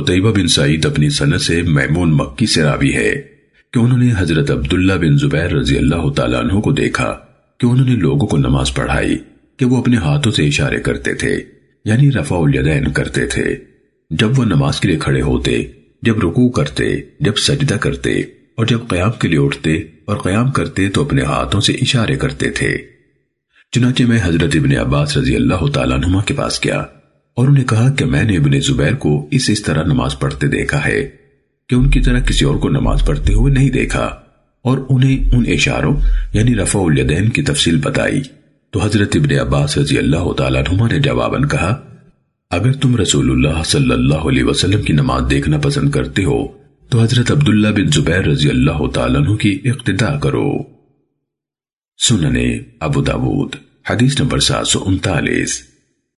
قطعبہ بن سعید اپنی سنت سے میمون مکی سے راوی ہے کہ انہوں نے حضرت عبداللہ بن زبیر رضی اللہ تعالیٰ عنہ کو دیکھا کہ انہوں نے لوگوں کو نماز پڑھائی کہ وہ اپنے ہاتھوں سے اشارے کرتے تھے یعنی رفع الیدین کرتے تھے۔ جب وہ نماز کے لیے کھڑے ہوتے، جب رکوع کرتے، جب سجدہ کرتے اور جب قیام کے لیے اٹھتے اور قیام کرتے تو اپنے ہاتھوں سے اشارے کرتے تھے۔ چنانچہ میں حضرت ابن عباس رضی اللہ تعالیٰ عنہ کے پاس گیا۔ اور انہیں کہا کہ میں نے ابن زبیر کو اس اس طرح نماز پڑھتے دیکھا ہے کہ ان کی طرح کسی اور کو نماز پڑھتے ہوئے نہیں دیکھا اور انہیں ان اشاروں یعنی رفع الیدین کی تفصیل بتائی۔ تو حضرت ابن عباس رضی اللہ تعالیٰ عنہ نے جواباً کہا، اگر تم رسول اللہ صلی اللہ علیہ وسلم کی نماز دیکھنا پسند کرتے ہو، تو حضرت عبداللہ بن زبیر رضی اللہ تعالیٰ عنہ کی اقتداء کرو۔ سننے ابو داود، حدیث نمبر سات سو انتالیس۔